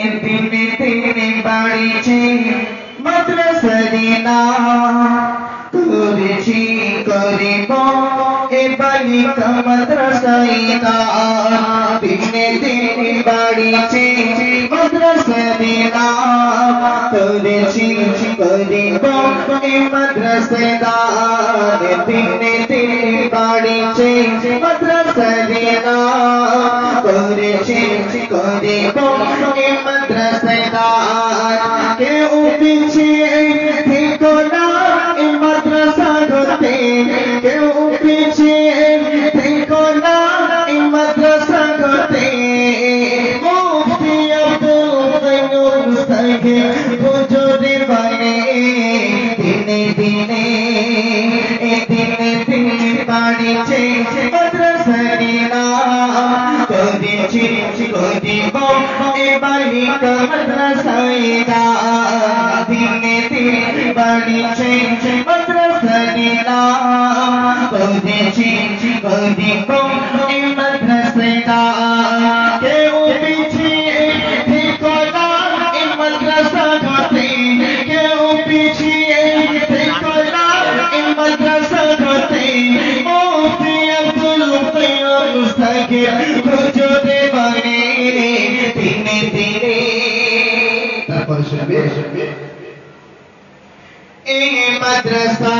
এদিনে তিনি বাড়িছি মাদ্রাসরিনা তুরেছি করিব এ বালিকা মাদ্রাসাইনা দিনে দিনে বাড়িছি মাদ্রাসরিনা তুরেছি করিব এ মাদ্রাসেদা দিনে দিনে বাড়িছি মাদ্রাসরিনা তুরেছি করিব kodici madrasadina kodici kodibau ibali ke madrasaida diniti balici madrasadina kodici kodibau मदरसा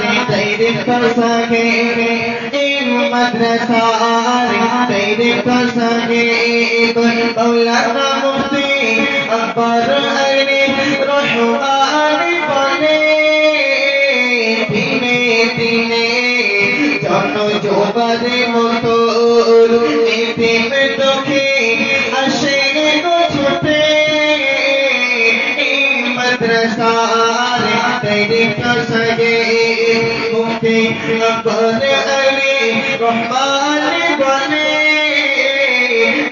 रे फसा गे इन मदरसा रे फसा गे मौलाना मुफ्ती अकबर خارق تیری سگی مفتی اکبر علی رحمان بنے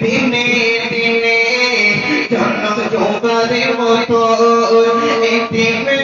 دینے دینے جنم جو بڑے مطور ایک دن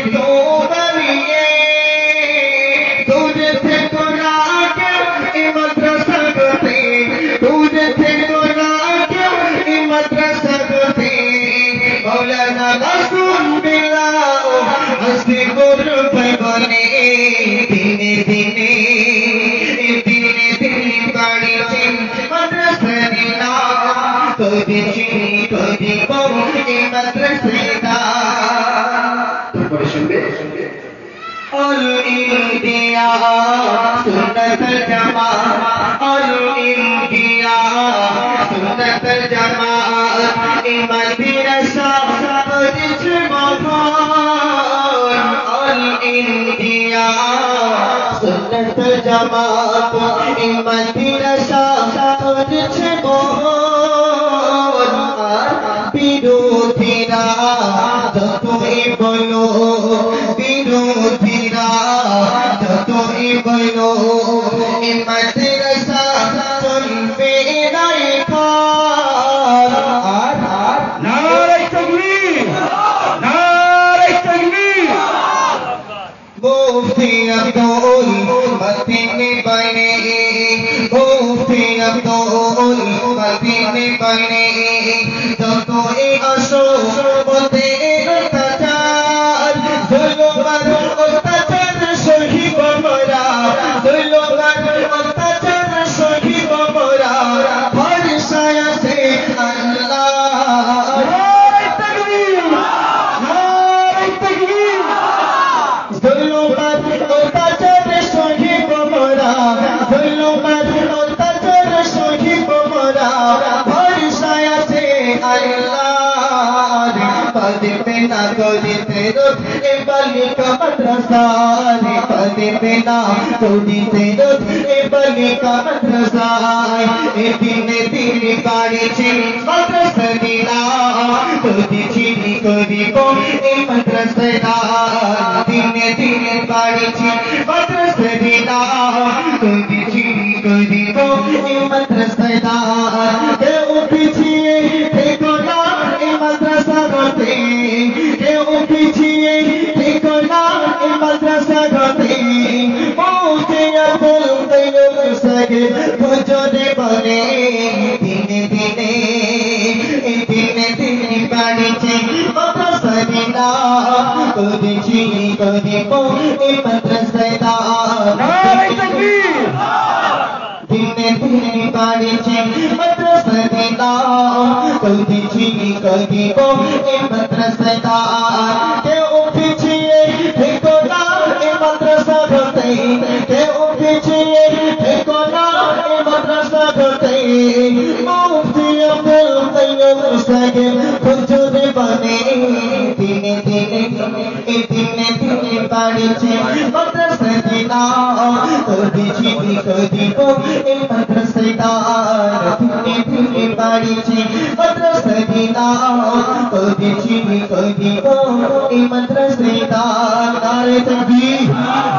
এই মাদ্রাসাটা তারপরে শুনবে অল ইন্ডিয়া সুন্নত জামা অল ইন্ডিয়া সুন্নত জামা এই মাদ্রাসা পরিচয় মহান অল ইন্ডিয়া توی بلو دینو دیرا توی بلو امت رسا چل بیرائی کار نارے چگلی نارے چگلی گوفتی عبدال مدین بینے گوفتی عبدال مدین بینے तोदी तेरो ए बलिका मदरसा नि पद बिना तोदी तेरो ए बलिका मदरसा तीन ने दिन पढ़ी छी मदरसा পিছিয়ে দেখো না এই মাদ্রাসা ঘটে পৌঁছে আব্দুল তৈয়ব সাগে ভোজনে বনে দিনে দিনে দিনে দিনে বাড়ছে মাদ্রাসা দিনা করেছি করিব এই kadi chini kadi bo e matra sada ke o pichhe he ko na e matra sada tai ke o pichhe he ko na e matra sada tai o pichhe ko tai na sada ke kuch de bane dine dine e dine dine padi che matra sada na kadi chini kadi bo e matra कधी चिनी कधी गो हे मंत्र श्रेता तारे तकबीर